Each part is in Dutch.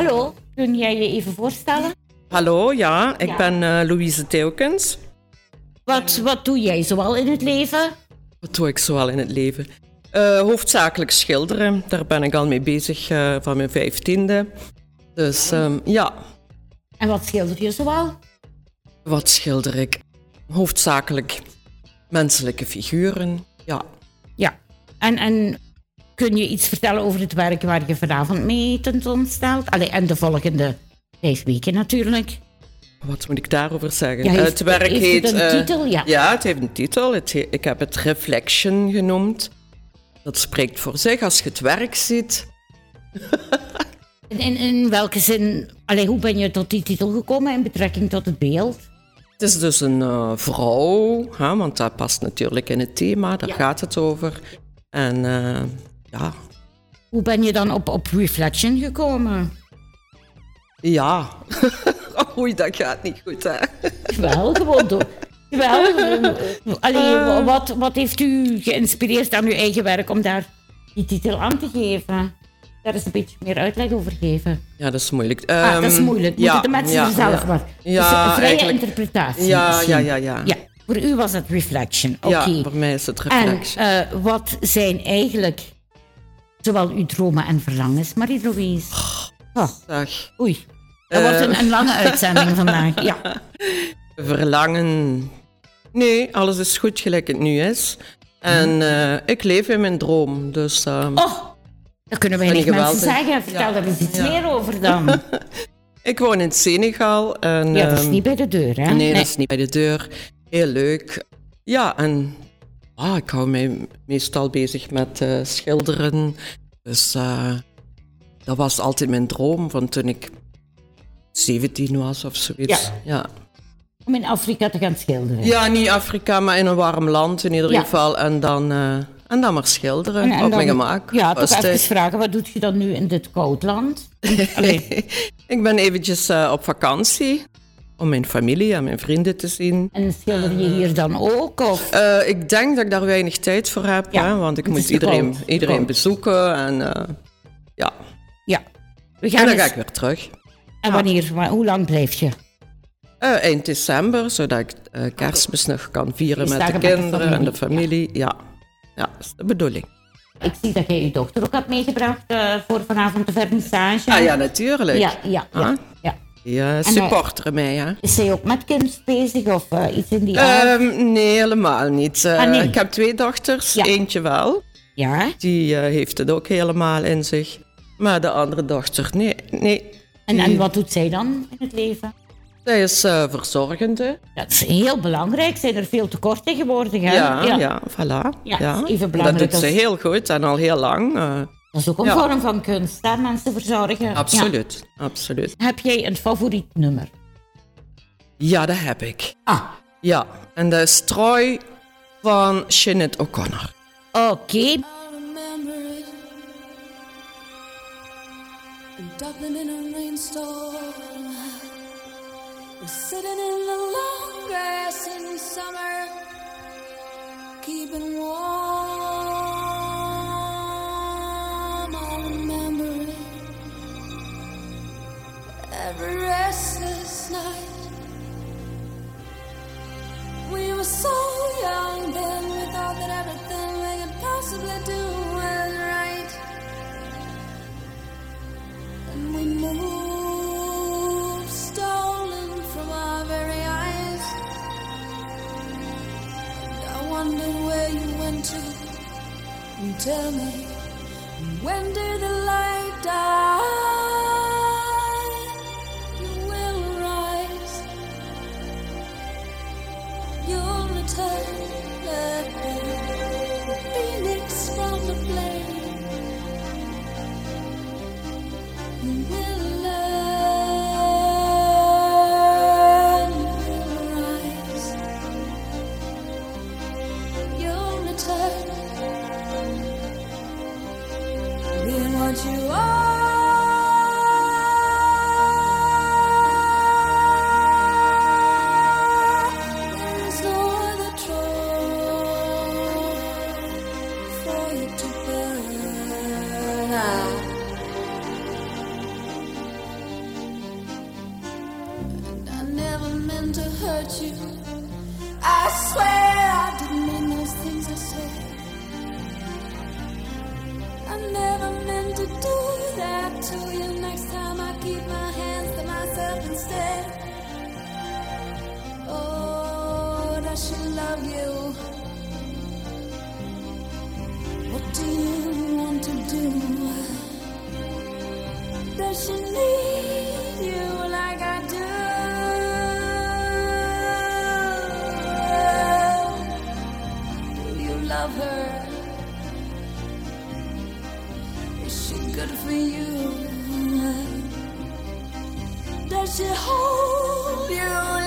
Hallo, kun jij je even voorstellen? Hallo, ja, ik Ja. ben eh, Louise Teukens. Wat, wat doe jij zoal in het leven? Wat doe ik zoal in het leven? Eh, hoofdzakelijk schilderen. Daar ben ik al mee bezig eh, van mijn vijftiende. Dus ehm, ja, En wat schilder je zoal? wat schilder ik? Hoofdzakelijk menselijke figuren. Ja. Ja. En, en kun je iets vertellen over het werk waar je vanavond mee tentoonstelt? Allee, en de volgende vijf weken natuurlijk. Wat moet ik daarover zeggen? Ja, heeft- het werk heeft heet. het een eh, titel? Ja. ja, het heeft een titel. Het he- ik heb het Reflection genoemd. Dat spreekt voor zich als je het werk ziet. In, in, welke zin, allee, hoe ben je tot die titel gekomen in betrekking tot het beeld? Het is dus een eh, vrouw, hè, want dat past natuurlijk in het thema, daar Ja. gaat het over. En eh, ja, Hoe ben je dan op, op Reflection gekomen? ja. Oei, dat gaat niet goed, hè. Wel, gewoon door. Wel, allee, wat, wat heeft u geïnspireerd aan uw eigen werk om daar die titel aan te geven? Daar is een beetje meer uitleg over geven. Ja, dat is moeilijk. Ah, dat is Ehm, moeilijk. Moeten ja, de mensen ja, er zelf ja. maar. Ja, dus een vrije eigenlijk- interpretatie. Ja, ja, ja, ja. Ja, voor u was het Reflection. Oké. Ja, voor mij is het En reflection. eh, wat zijn eigenlijk zowel uw dromen en verlangens, Marie-Louise? Oh, Zeg, oei. Dat wordt Eh. een, een lange uitzending vandaag. Ja. verlangen. Nee, alles is goed gelijk het nu is. En eh, ik leef in mijn droom, dus... ehm, Oh, dat kunnen wij niet mensen zeggen. Vertel Ja. er eens iets Ja. meer over dan. Ik woon in Senegal en... Ja, dat is ehm, niet bij de deur, hè? Nee, dat is niet bij de deur. Heel leuk. Ja, en ah, ik hou mij meestal bezig met eh, schilderen. Dus eh, dat was altijd mijn droom van toen ik 17 was of zoiets. Ja. Ja. Om in Afrika te gaan schilderen. Ja, niet Afrika, maar in een warm land in ieder Ja. geval. En dan, eh, en dan maar schilderen, En- en op dan- mijn gemak. Ja, toch even vragen, wat doet je dan nu in dit koud land? Ik ben eventjes op vakantie om mijn familie en mijn vrienden te zien. en schilder je hier dan ook? Of? Eh, ik denk dat ik daar weinig tijd voor heb, Ja, hè, want ik moet iedereen, iedereen bezoeken en eh, ja. Ja. We En gaan dan eens- ga ik weer terug. En wanneer, wa- hoe lang blijf je? Eh, eind december, zodat ik kerstmis nog kan vieren met de Feestdagen met de kinderen en de familie. Ja. ja, dat is de bedoeling. Ik zie dat jij je dochter ook hebt meegebracht voor vanavond de vernissage. Ah ja, natuurlijk. Ja, ja, ja. Ah. ja. Die eh, eh, supporteren mij, hè. Is zij ook met kunst bezig of eh, iets in die aard? Ehm, nee, helemaal niet. Eh, Ah, nee. Ik heb twee dochters, Ja. eentje wel. Ja. Die heeft het ook helemaal in zich. Maar de andere dochter, nee. nee. En, en wat doet zij dan in het leven? Zij is verzorgende. Dat is heel belangrijk. Zijn er veel tekorten geworden, hè? Ja, ja, voilà. Ja, Ja, is even Dat belangrijk doet ze heel goed en al heel lang. Dat is ook een Ja. vorm van kunst, hè? Mensen verzorgen. absoluut, absoluut. Ja. Heb jij een favoriet nummer? Ja, dat heb ik. Ah, Ja, en dat is Troy van Sinead O'Connor. oké. In Dublin in a rainstorm. We're sitting in the long grass in summer. Keeping warm. Tell me, when did the about you. What do you want to do? Does she need you like I do? Do you love her? Is she good for you? Does she hold you?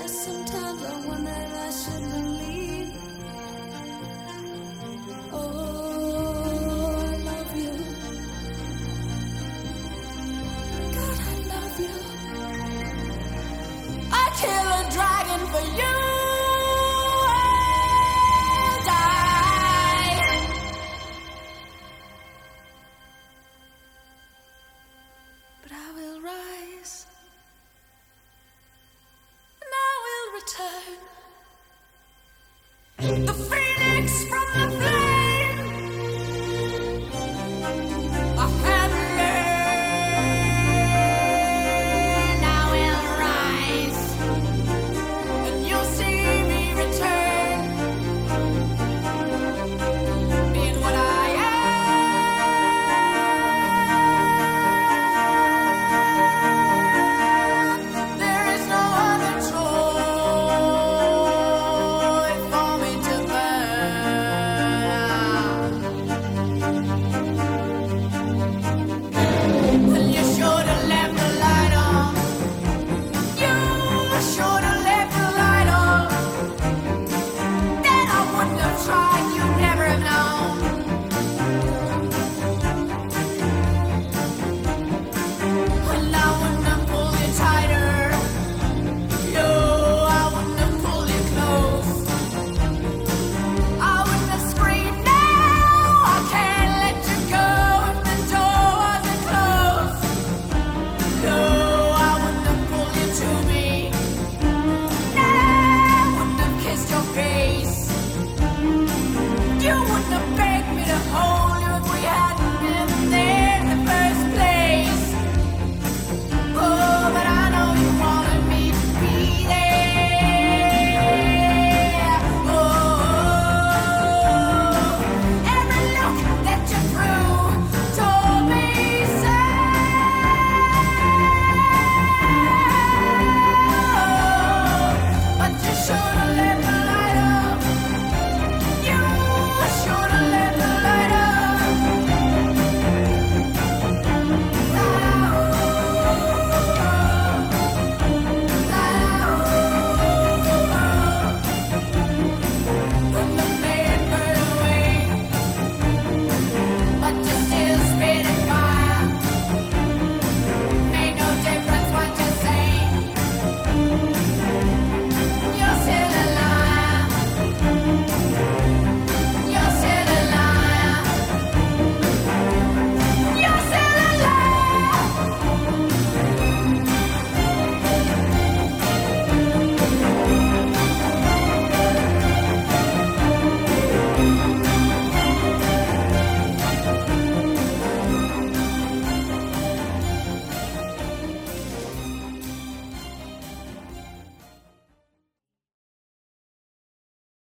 Just sometimes I wonder if I should remember.